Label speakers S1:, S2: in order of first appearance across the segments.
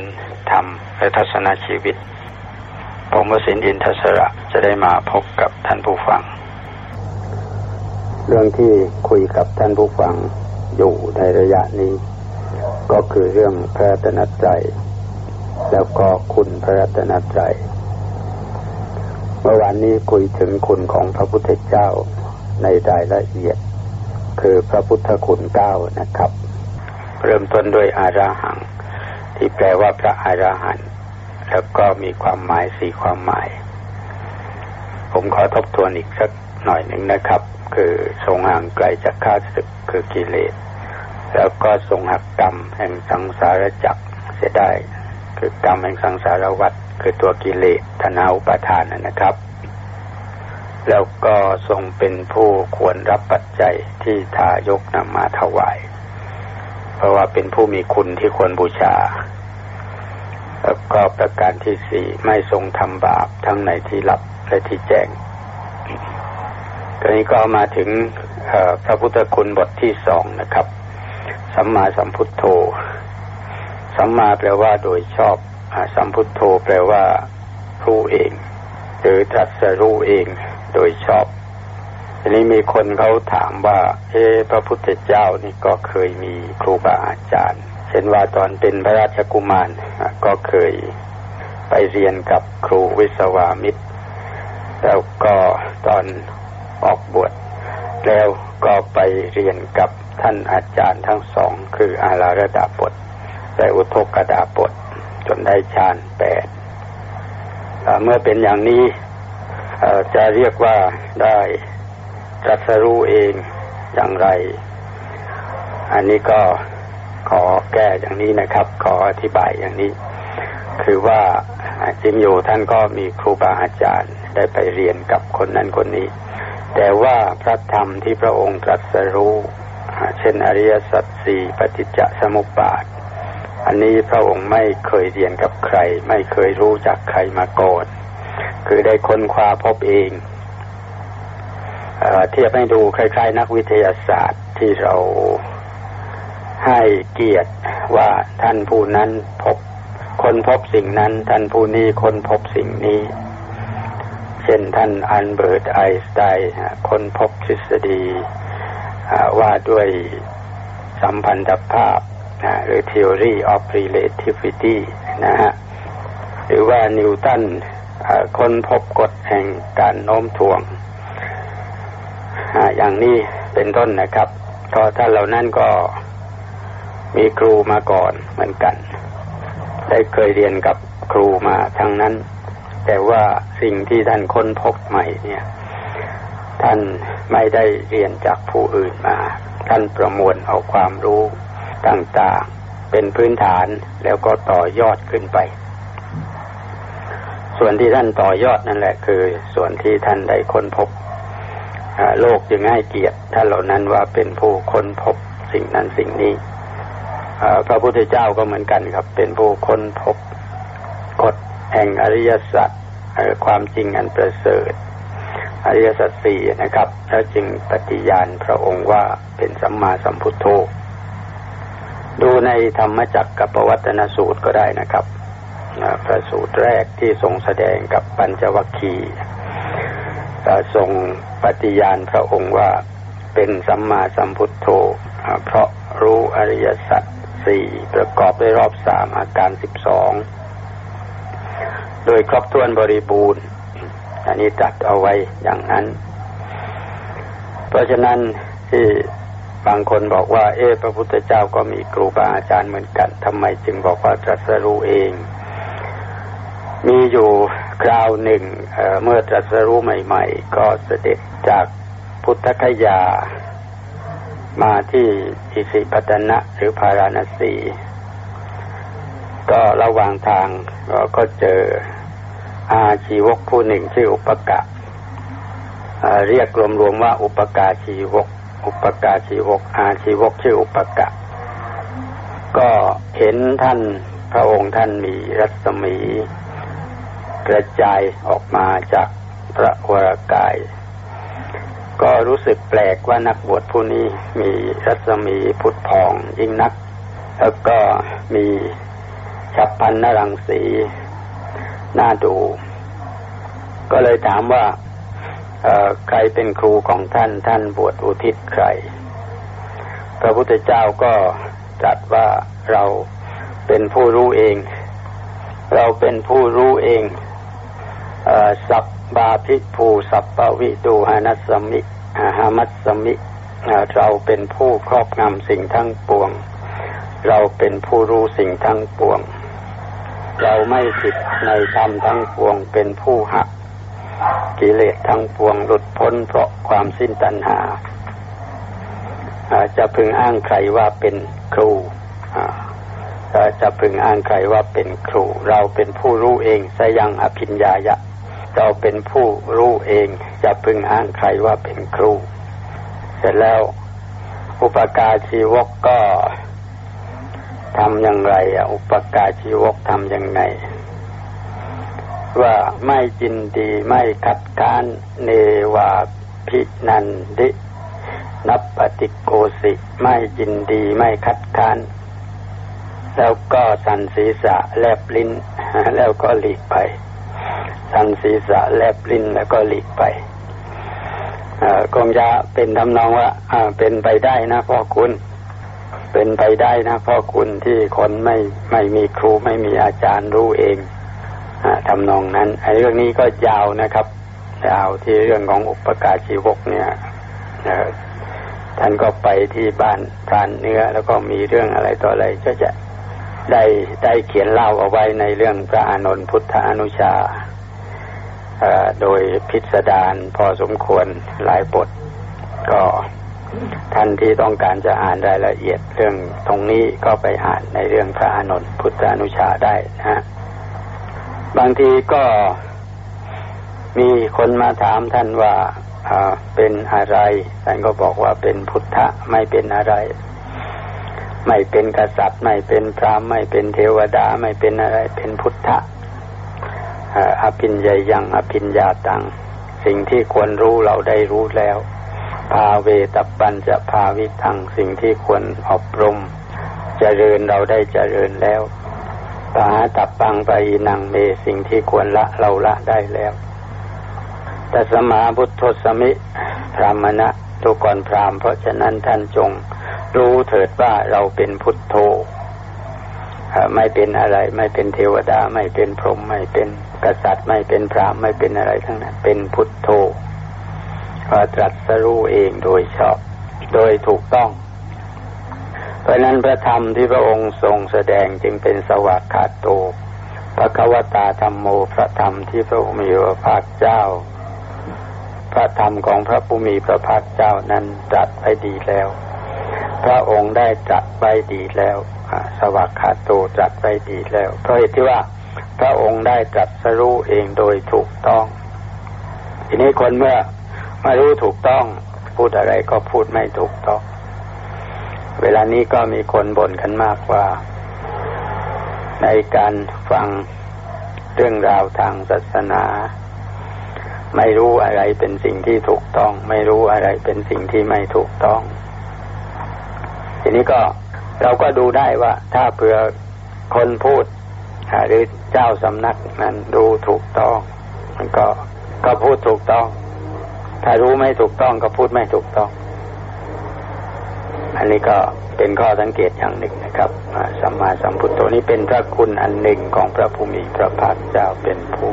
S1: ายการธรรมและทัศนชีวิต ผมวสินอินทศระจะได้มาพบกับท่านผู้ฟัง เรื่องที่คุยกับท่านผู้ฟังอยู่ในระยะนี้ ก็คือเรื่องพระรัตนตรัยแล้วก็คุณพระรัตนตรัยเมื่อวานนี้คุยถึงคุณของพระพุทธเจ้าในรายละเอียด คือพระพุทธคุณเก้านะครับ เริ่มต้นด้วยอาราหัง ที่แปลว่าพระอรหันต์แล้วก็มีความหมายสี่ความหมาย ผมขอทบทวนอีกสักหน่อยหนึ่งนะครับ คือทรงห่างไกลจากข้าศึกคือกิเลส แล้วก็ทรงหักกรรมแห่งสังสารจักรเสียได้ คือกรรมแห่งสังสารวัฏคือตัวกิเลสธนาอุปาทานนะครับ แล้วก็ทรงเป็นผู้ควรรับปัจจัยที่ทายกนำมาถวาย เพราะว่าเป็นผู้มีคุณที่ควรบูชา แล้วก็ประการที่สี่ไม่ทรงทำบาปทั้งในที่ลับและที่แจ้งตอนนี้ก็มาถึงพระพุทธคุณบทที่สองนะครับ สัมมาสัมพุทโธ สัมมาแปลว่าโดยชอบสัมพุทโธแปลว่ารู้เอง หรือตรัสรู้เองโดยชอบทีนี้มีคนเขาถามว่า เอพระพุทธเจ้านี่ก็เคยมีครูบาอาจารย์ เช่นว่าตอนเป็นพระราชกุมารก็เคยไปเรียนกับครูวิศวามิตร แล้วก็ตอนออกบวชแล้วก็ไปเรียนกับท่านอาจารย์ทั้งสอง คืออาราระดาบทและอุทกดาบทจนได้ฌานแปดเมื่อเป็นอย่างนี้จะเรียกว่าได้ตรัสรู้เองอย่างไร อันนี้ก็ ขอแก้อย่างนี้นะครับ ขออธิบายอย่างนี้ คือว่าจริงอยู่ท่านก็มีครูบาอาจารย์ได้ไปเรียนกับคนนั้นคนนี้ แต่ว่าพระธรรมที่พระองค์ตรัสรู้เช่นอริยสัจสี่ปฏิจจสมุปบาท อันนี้พระองค์ไม่เคยเรียนกับใคร ไม่เคยรู้จากใครมาก่อนคือได้ค้นคว้าพบเองเอเทียบให้ดูคล้ายๆ นักวิทยาศาสตร์ที่เรา ให้เกียรติว่าท่านผู้นั้นพบคนพบสิ่งนั้น ท่านผู้นี้คนพบสิ่งนี้ เช่นท่านอันเบิร์ตไอน์สไตน์คนพบทฤษฎีว่าด้วยสัมพันธภาพหรือ theory of relativity นะฮะหรือว่านิวตันคนพบกฎแห่งการโน้มถ่วง อย่างนี้เป็นต้นนะครับก็ท่านเหล่านั้นก็ มีครูมาก่อนเหมือนกัน ได้เคยเรียนกับครูมาทั้งนั้น แต่ว่าสิ่งที่ท่านค้นพบใหม่เนี่ย ท่านไม่ได้เรียนจากผู้อื่นมา ท่านประมวลเอาความรู้ต่างๆ เป็นพื้นฐานแล้วก็ต่อยอดขึ้นไป ส่วนที่ท่านต่อยอดนั่นแหละ คือ ส่วนที่ท่านได้ค้นพบโลกจึงให้เกียรติท่านเหล่านั้นว่าเป็นผู้ค้นพบสิ่งนั้นสิ่งนี้ พระพุทธเจ้าก็เหมือนกันครับ เป็นผู้ค้นพบกฎแห่งอริยสัจความจริงอันประเสริฐอริยสัจสี่นะครับ แล้วจึงปฏิญาณพระองค์ว่าเป็นสัมมาสัมพุทโธดูในธรรมจักรกับปวัตนสูตรก็ได้นะครับพระสูตรแรกที่ทรงแสดงกับปัญจวัคคีย์ทรงปฏิญาณพระองค์ว่าเป็นสัมมาสัมพุทโธเพราะรู้อริยสัจ สี่ประกอบด้วยรอบสามอาการสิบสองโดยครอบถ้วนบริบูรณ์ อันนี้จัดเอาไว้อย่างนั้น เพราะฉะนั้นที่บางคนบอกว่าเอพระพุทธเจ้าก็มีครูบาอาจารย์เหมือนกันทำไมจึงบอกว่าตรัสรู้เอง มีอยู่คราวหนึ่งเเมื่อตรัสรู้ใหม่ ๆ ก็เสด็จจากพุทธคยา มาที่อิสิปตนะหรือพาราณสีก็ระหว่างทางเราก็เจออาชีวกผู้หนึ่งชื่ออุปกะเรียกรวมๆว่าอุปกาชีวก อุปกาชีวก อาชีวกชื่ออุปกะ ก็เห็นท่านพระองค์ท่านมีรัศมี กระจายออกมาจากพระวรากาย ก็รู้สึกแปลกว่านักบวชผู้นี้มีรัศมีผุดพองยิ่งนัก แล้วก็มีฉับพันนรังสีน่าดู ก็เลยถามว่าใครเป็นครูของท่านท่านบวชอุทิศใคร พระพุทธเจ้าก็ตรัสว่าเราเป็นผู้รู้เอง เราเป็นผู้รู้เองสับ บาพิภูสัพปวิดูหานัสมิหามัสมิ เราเป็นผู้ครอบงำสิ่งทั้งปวง เราเป็นผู้รู้สิ่งทั้งปวง เราไม่ผิดในธรรมทั้งปวงเป็นผู้หักกิเลสทั้งปวงหลุดพ้นเพราะความสิ้นตัณหาจะพึงอ้างใครว่าเป็นครูจะพึงอ้างใครว่าเป็นครู เราเป็นผู้รู้เองสยังอภิญญายะ เราเป็นผู้รู้เองจะพึงอ้างใครว่าเป็นครู เสร็จแล้ว อุปการชีวกก็ทำอย่างไรอุปการชีวกทำอยังไงว่าไม่จินดีไม่คัดค้านเนวาพินันดินับปฏิโกสิไม่จินดีไม่คัดค้าน แล้วก็สันศีรษะแลบลิ้น แล้วก็หลีกไป สันศีรษะแลบลิ้นแล้วก็หลีกไปคงจะเป็นทำนองว่าเป็นไปได้นะพ่อคุณ เป็นไปได้นะพ่อคุณที่คนไม่ไม่มีครูไม่มีอาจารย์รู้เองอทำนองนั้นไอ้เรื่องนี้ก็ยาวนะครับยาวที่เรื่องของอุปการชีวกเนี่ยท่านก็ไปที่บ้านพรานเนื้อแล้วก็มีเรื่องอะไรต่ออะไรก็จะได้ได้เขียนเล่าเอาไว้ในเรื่องพระอานนท์พุทธอนุชา โดยพิสดารพอสมควรหลายบทก็ท่านที่ต้องการจะอ่านรายละเอียดเรื่องตรงนี้ก็ไปอ่านในเรื่องพระอานนท์พุทธอนุชาได้นะฮะบางทีก็มีคนมาถามท่านว่าเป็นอะไร ท่านก็บอกว่าเป็นพุทธะไม่เป็นอะไร ไม่เป็นกษัตริย์ ไม่เป็นพระไม่เป็นเทวดาไม่เป็นอะไร เป็นพุทธะ อภิญญายังอภิญญาตัง สิ่งที่ควรรู้เราได้รู้แล้ว ภาเวตปัญจะภาวิทังสิ่งที่ควรอบรมจเจริญเราได้เจริญแล้วปาตับปังไปนังเมสิ่งที่ควรละเราละได้แล้วแต่สมาพุทธสมิพรามณะทุกก่อนพรามเพราะฉะนั้นท่านจง รู้เถิดว่าเราเป็นพุทโธไม่เป็นอะไร ไม่เป็นเทวดา ไม่เป็นพรหมไม่เป็น กษัตริย์ไม่เป็นพรามไม่เป็นอะไรทั้งนั้น เป็นพุทโธตรัสรู้เองโดยชอบ โดยถูกต้อง เพราะนั้นพระธรรมที่พระองค์ทรงแสดงจึงเป็นสวากขาโตพระควตาธรรมโมพระธรรมที่พระมีพระภาคเจ้า พระธรรมของพระผู้มีพระภาคเจ้านั้นตรัสไว้ดีแล้ว พระองค์ได้ตรัสไว้ดีแล้วสวัสขาโตตรัสไว้ดีแล้ว เพราะเหตุที่ว่าพระองค์ได้ตรัสรู้เองโดยถูกต้อง ทีนี้คนเมื่อมารู้ถูกต้อง พูดอะไรก็พูดไม่ถูกต้อง เวลานี้ก็มีคนบ่นกันมากว่า ในการฟังเรื่องราวทางศาสนา ไม่รู้อะไรเป็นสิ่งที่ถูกต้อง ไม่รู้อะไรเป็นสิ่งที่ไม่ถูกต้อง นี้ก็เราก็ดูได้ว่าถ้าเผื่อคนพูดหรือเจ้าสำนักนั้นดูถูกต้อง มันก็ก็พูดถูกต้อง ถ้ารู้ไม่ถูกต้องก็พูดไม่ถูกต้อง อันนี้ก็เป็นข้อสังเกตอย่างหนึ่งนะครับสัมมาสัมพุทโธนี้เป็นพระคุณอันหนึ่งของพระภูมิพระภาคเจ้าเป็นผู้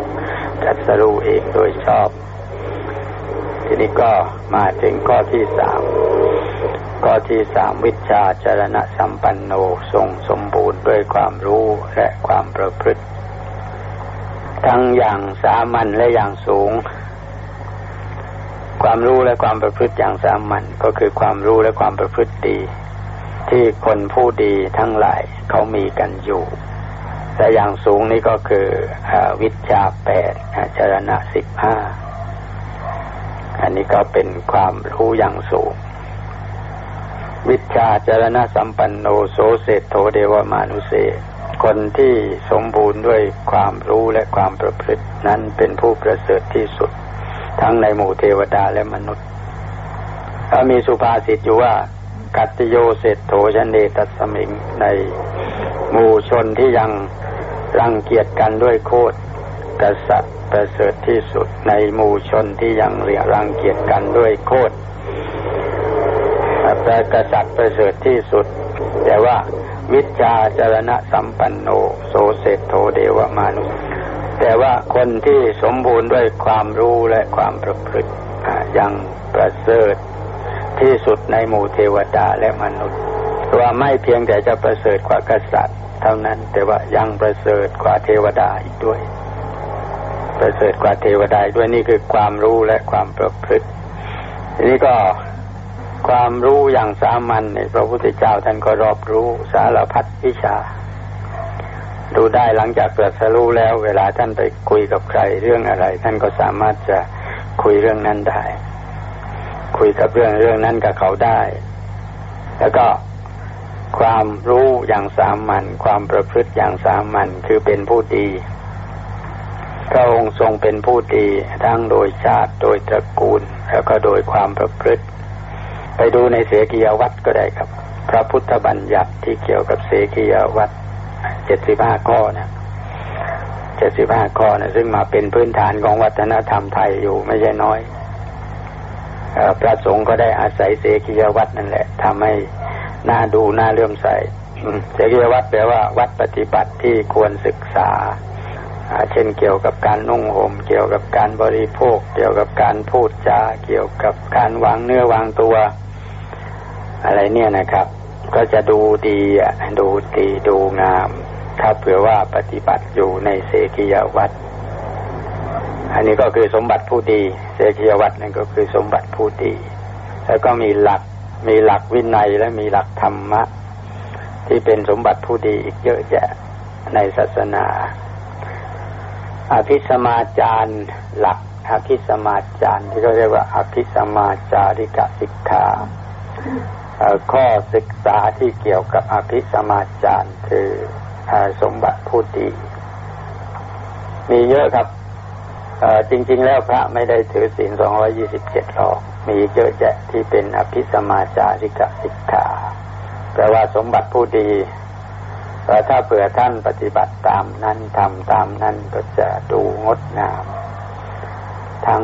S1: จัดสรู้เองโดยชอบ ทีนี้ก็มาถึงข้อที่สาม ข้อที่สามวิชาจรณะสัมปันโนทรงสมบูรณ์ด้วยความรู้และความประพฤติ ทั้งอย่างสามัญและอย่างสูง ความรู้และความประพฤติอย่างสามัญก็คือความรู้และความประพฤติดี ที่คนผู้ดีทั้งหลายเขามีกันอยู่แต่อย่างสูงนี่ก็คืออวิชาแปดจรณะสิบห้าอันนี้ก็เป็นความรู้อย่างสูง วิชาจรณะสัมปันโนโสเศโธเดวมานุเส คนที่สมบูรณ์ด้วยความรู้และความประพฤตินั้นเป็นผู้ประเสริฐที่สุด ทั้งในหมู่เทวดาและมนุษย์มีสุภาษิตอยู่ว่า กัตโยเศรษโถชนเดตัสมิงในหมู่ชนที่ยังรังเกียจกันด้วยโคตรกษัตริย์ประเสริฐที่สุดในหมู่ชนที่ยังเรียรังเกียจกันด้วยโคตร พระกษัตริย์ประเสริฐที่สุด แต่ว่าวิชาจรณะสัมปันโนโสเศโทเดวมานุแต่ว่าคนที่สมบูรณ์ด้วยความรู้และความประพฤติยังประเสริฐที่สุดในหมู่เทวดาและมนุษย์ว่าไม่เพียงแต่จะประเสริฐกว่ากษัตริย์ เท่านั้นแต่ว่ายังประเสริฐกว่าเทวดาอีกด้วย ประเสริฐกว่าเทวดาด้วยนี่คือความรู้และความประพฤติทีนี้ก็ ความรู้อย่างสามัญเนี่ยพระพุทธเจ้าท่านก็รอบรู้สารพัดวิชา ดูได้หลังจากเกิดสรู้แล้ว เวลาท่านไปคุยกับใครเรื่องอะไร ท่านก็สามารถจะคุยเรื่องนั้นได้ คุยกับเรื่องเรื่องนั้นกับเขาได้ แล้วก็ความรู้อย่างสามัญความประพฤติอย่างสามัญคือเป็นผู้ดีพระองค์ทรงเป็นผู้ดีทั้งโดยชาติโดยตระกูล แล้วก็โดยความประพฤติ ไปดูในเสกียวัตรก็ได้ครับ พระพุทธบัญญัติที่เกี่ยวกับเสกียวัตรเจ็ดสิบห้าข้อนะเจ็ดสิบห้าข้อนะซึ่งมาเป็นพื้นฐานของวัฒนธรรมไทยอยู่ไม่ใช่น้อยพระสงฆ์ก็ได้อาศัยเสกียวัตรนั่นแหละทำให้น่าดูน่าเลื่อมใสเสกียวัตรแปลว่า วัดปฏิบัติที่ควรศึกษาเช่นเกี่ยวกับการนุ่งห่มเกี่ยวกับการบริโภค เกี่ยวกับการพูดจาเกี่ยวกับการวางเนื้อวางตัว อะไรเนี่ยนะครับ ก็จะดูดีดูดีดูงาม ถ้าเผื่อว่าปฏิบัติอยู่ในเสกียวัตรอันนี้ก็คือสมบัติผู้ดี เสกียวัตรนั่นก็คือสมบัติผู้ดี แล้วก็มีหลักมีหลักวินัยและมีหลักธรรมะ ที่เป็นสมบัติผู้ดีอีกเยอะแยะในศาสนา อภิสมาจารหลักอภิสมาจารที่เขาเรียกว่าอภิสมาจาริกสิกขา ข้อศึกษาที่เกี่ยวกับอภิสมาจาร์คือสมบัติผู้ดีมีเยอะครับจริง ๆ แล้วพระไม่ได้ถือศีลสองร้อยี่สิบเจ็ดหรอก มีเยอะแยะที่เป็นอภิสมาจาริกสิกขาแปลว่าสมบัติผู้ดีถ้าเผื่อท่านปฏิบัติตามนั้นทำตามนั้นก็จะดูงดงาม ทั้ง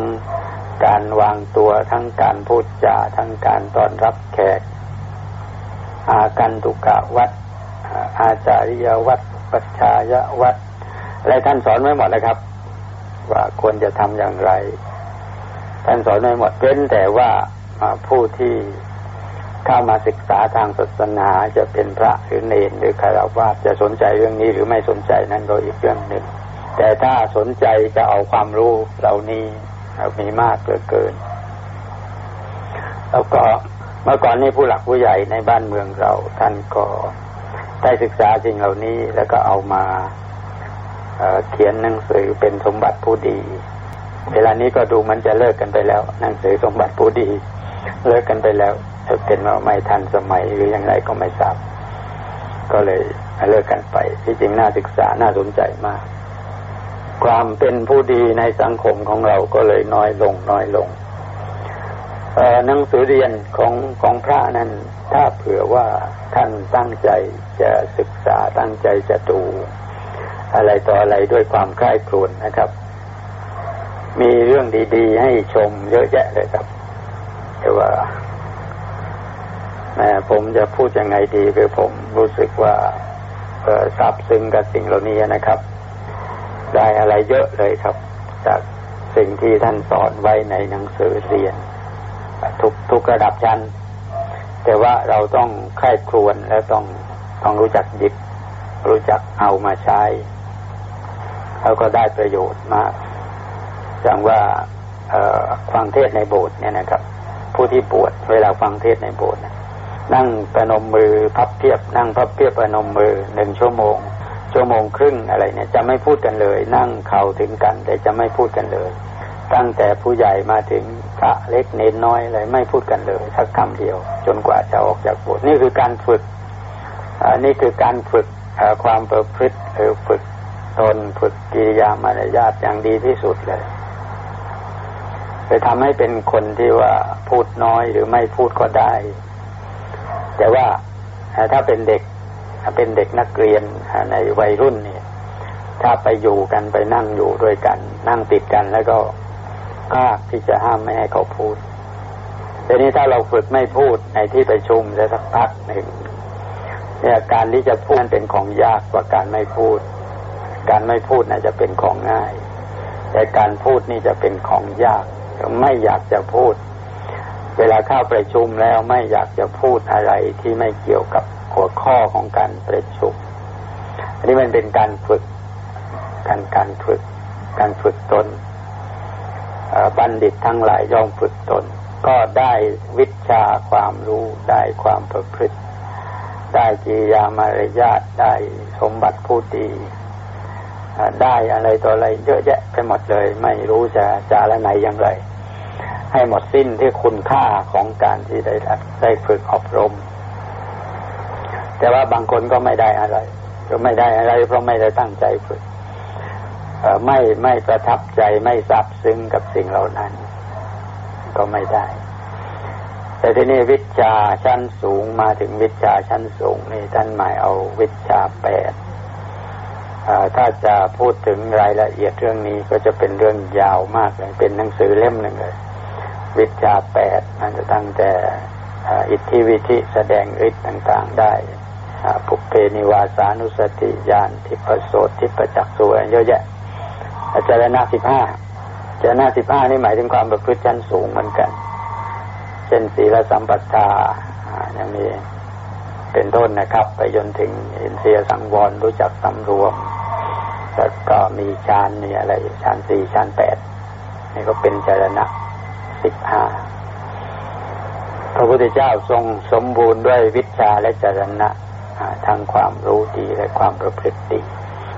S1: การวางตัวทั้งการพูดจาทั้งการต้อนรับแขก อากันตุกะวัดอาจาริยวัดปัจชายวัดอะไรท่านสอนไว้หมดเลยครับ ว่าควรจะทำอย่างไร ท่านสอนไว้หมดเป็นแต่ว่าผู้ที่เข้ามาศึกษาทางศาสนาจะเป็นพระหรือเนรหรือคารวะจะสนใจเรื่องนี้หรือไม่สนใจนั้นก็อีกเรื่องหนึ่ง แต่ถ้าสนใจจะเอาความรู้เหล่านี้มีมากเกินเกิน แล้วก็ เมื่อก่อนนี้ผู้หลักผู้ใหญ่ในบ้านเมืองเราท่านก็ได้ศึกษาสิ่งเหล่านี้แล้วก็เอามาเเขียนหนังสือเป็นสมบัติผู้ดี เวลานี้ก็ดูมันจะเลิกกันไปแล้ว หนังสือสมบัติผู้ดี เลิกกันไปแล้วจะเป็นว่าไม่ทันสมัยหรืออย่างไรก็ไม่ทราบ ก็เลยเลิกกันไป ที่จริงน่าศึกษาน่าสนใจมาก ความเป็นผู้ดีในสังคมของเราก็เลยน้อยลงน้อยลง หนังสือเรียนของของพระนั้น ถ้าเผื่อว่าท่านตั้งใจจะศึกษาตั้งใจจะดู อะไรต่ออะไรด้วยความคล้ายครวนนะครับ มีเรื่องดีๆ ให้ชมเยอะแยะเลยครับ แต่ว่าแม่ผมจะพูดยังไงดีคือผมรู้สึกว่าซาบซึ้งกับสิ่งเหล่านี้นะครับ ได้อะไรเยอะเลยครับ จากสิ่งที่ท่านสอนไว้ในหนังสือเรียน ทุกทุกระดับชั้น แต่ว่าเราต้องใคร่ครวญและต้องต้องรู้จักหยิบ รู้จักเอามาใช้แล้วก็ได้ประโยชน์มากอย่างว่าฟังเทศในโบสถ์เนี่ยนะครับ ผู้ที่บวชเวลาฟังเทศในโบสถ์นั่งประนมมือพับเพียบ นั่งพับเพียบประนมมือหนึ่งชั่วโมง ชั่วโมงครึ่งอะไรเนี่ย จะไม่พูดกันเลย นั่งเข่าถึงกัน แต่จะไม่พูดกันเลย ตั้งแต่ผู้ใหญ่มาถึง ระเล็กเน้นน้อยอะไรไม่พูดกันเลย สักคำเดียว จนกว่าจะออกจากบทนี่คือการฝึกอันนี้คือการฝึกความประพฤติหรือฝึกตนฝึกกิริยามารยาทอย่างดีที่สุดเลยไปทำให้เป็นคนที่ว่าพูดน้อยหรือไม่พูดก็ได้ แต่ว่าถ้าเป็นเด็กถ้าเป็นเด็กนักเรียนในวัยรุ่นเนี่ย ถ้าไปอยู่กันไปนั่งอยู่ด้วยกัน นั่งติดกันแล้วก็ กล้าที่จะห้ามไม่ให้เขาพูดทีนี้ถ้าเราฝึกไม่พูดในที่ประชุมสักพักหนึ่งเนี่ยการที่จะพูดเป็นของยากกว่าการไม่พูด การไม่พูดน่าจะเป็นของง่าย แต่การพูดนี่จะเป็นของยาก ไม่อยากจะพูด เวลาเข้าประชุมแล้วไม่อยากจะพูดอะไรที่ไม่เกี่ยวกับหัวข้อของการประชุมอันนี้มันเป็นการฝึกการการฝึก การฝึกตน บัณฑิตทั้งหลายย่อมฝึกตน ก็ได้วิชาความรู้ได้ความประพฤติ ได้กิยามารยาทได้สมบัติผู้ดีได้อะไรต่ออะไรเยอะแยะไปหมดเลย ไม่รู้จะจาละไหนอย่างไร ให้หมดสิ้นที่คุณค่าของการที่ได้ได้ฝึกอบรม แต่ว่าบางคนก็ไม่ได้อะไรก็ไม่ได้อะไรเพราะไม่ได้ตั้งใจฝึก ไม่ไม่ประทับใจไม่ซับซึ้งกับสิ่งเหล่านั้น ก็ไม่ได้ แต่ที่นี้วิชาชั้นสูงมาถึงวิชาชั้นสูงนี่ท่านหมายเอาวิชาแปดถ้าจะพูดถึงรายละเอียดเรื่องนี้ก็จะเป็นเรื่องยาวมากเลยเป็นหนังสือเล่มหนึ่งเลย วิชาแปดมันจะตั้งแต่อิทธิวิธิแสดงฤทธิ์ต่างๆได้ปุเพนิวาสานุสติญาณทิพโสทิพจักสุเยอะแยะ จารย์นาสิบห้าอาจารย์นาสิบห้านี่หมายถึงความประพฤติชั้นสูงเหมือนกัน เช่นศีลสัมปัตาอย่างนี้เป็นต้นนะครับ ไปจนถึงอินเสียสังวรรู้จักสำรวม แล้วก็มีฌานนี่อะไรฌานสี่ฌานแปดนี่ก็เป็นจรณะสิบห้าพระพุทธเจ้าทรงสมบูรณ์ด้วยวิชาและจรณะทั้งความรู้ดีและความประพฤติดี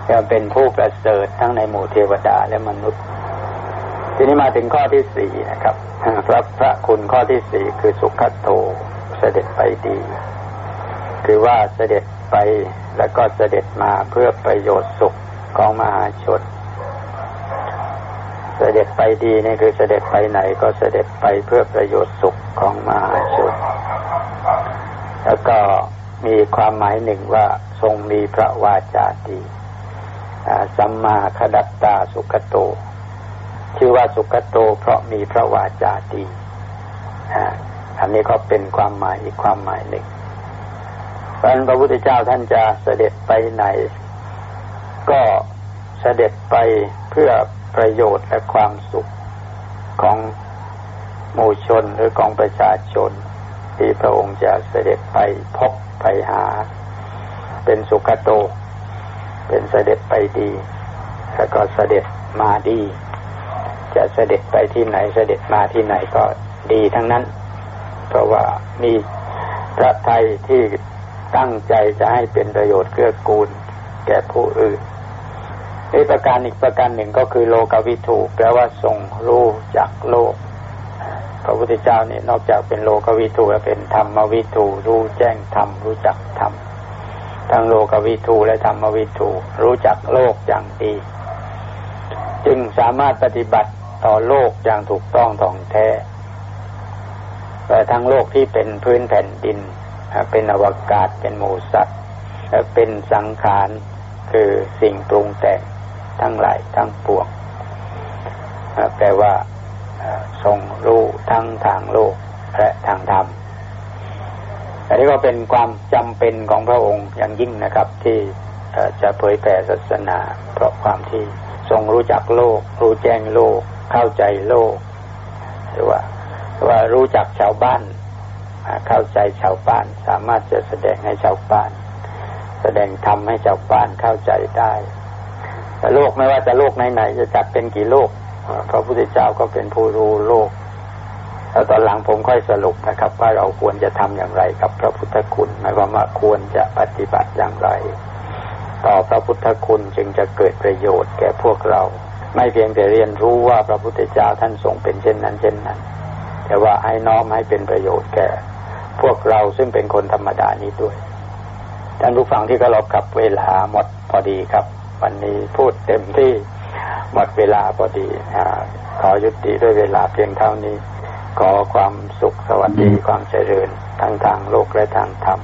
S1: จะเป็นผู้ประเสริฐทั้งในหมู่เทวดาและมนุษย์ ทีนี้มาถึงข้อที่สี่นะครับพระพระคุณข้อที่สี่คือสุขโตเสด็จไปดี คือว่าเสด็จไปแล้วก็เสด็จมาเพื่อประโยชน์สุขของมหาชน เสด็จไปดีนี่คือเสด็จไปไหนก็เสด็จไปเพื่อประโยชน์สุขของมหาชน แล้วก็มีความหมายหนึ่งว่าทรงมีพระวาจาดี สัมมาคดัตตาสุขโต ชื่อว่าสุขโต เพราะมีพระวาจาดีอันนี้ก็เป็นความหมายอีกความหมายหนึ่งเพราะพระพุทธเจ้าท่านจะเสด็จไปไหน ก็เสด็จไปเพื่อประโยชน์และความสุขของหมู่ชนหรือของประชาชน ที่พระองค์จะเสด็จไปพบไปหา เป็นสุขโต เป็นเสด็จไปดี แล้วก็เสด็จมาดี จะเสด็จไปที่ไหนเสด็จมาที่ไหนก็ดีทั้งนั้น เพราะว่ามีพระไทยที่ตั้งใจจะให้เป็นประโยชน์เกื้อกูล แก่ผู้อื่นอีประการอีกประการหนึ่งก็คือโลกวิถูแปลว่าทรงรู้จักโลก พระพุทธเจ้าเนี่ยนอกจากเป็นโลกวิถูแล้วเป็นธรรมวิถูรู้แจ้งธรรมรู้จักธรรม ทั้งโลกวิถูและธรรมวิถูรู้จักโลกอย่างดี จึงสามารถปฏิบัติต่อโลกอย่างถูกต้องท่องแท้แต่ทั้งโลกที่เป็นพื้นแผ่นดิน เป็นอวกาศเป็นหมูสัตว์ เป็นสังขารคือสิ่งปรุงแต่งทั้งหลายทั้งปวงแปลว่าทรงรู้ทั้งทางโลกและทางธรรม อันนี้ก็เป็นความจำเป็นของพระองค์อย่างยิ่งนะครับ ที่จะเผยแผ่ศาสนา เพราะความที่ทรงรู้จักโลก รู้แจ้งโลก เข้าใจโลก หรือว่าว่ารู้จักชาวบ้าน เข้าใจชาวบ้าน สามารถจะแสดงให้ชาวบ้าน แสดงธรรมให้ชาวบ้านเข้าใจได้แต่โลกไม่ว่าจะโลกไหนๆจะจัดเป็นกี่โลกพระพุทธเจ้าก็เป็นผู้รู้โลก แล้วตอนหลังผมค่อยสรุปนะครับ ว่าเราควรจะทำอย่างไรกับพระพุทธคุณหมายความว่าควรจะปฏิบัติอย่างไร ต่อพระพุทธคุณจึงจะเกิดประโยชน์แก่พวกเรา ไม่เพียงแต่เรียนรู้ว่าพระพุทธเจ้าท่านทรงเป็นเช่นนั้นเช่นนั้น แต่ว่าให้น้อมให้เป็นประโยชน์แก่ พวกเราซึ่งเป็นคนธรรมดานี้ด้วยท่านผู้ฟังที่ก็รบกับเวลาหมดพอดีครับ วันนี้พูดเต็มที่หมดเวลาพอดีขอยุติด้วยเวลาเพียงเท่านี้ ขอความสุขสวัสดีความเจริญทั้งทางโลกและทางธรรม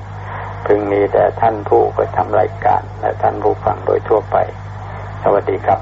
S1: พึงมีแต่ท่านผู้กระทำรายการ และท่านผู้ฟังโดยทั่วไป สวัสดีครับ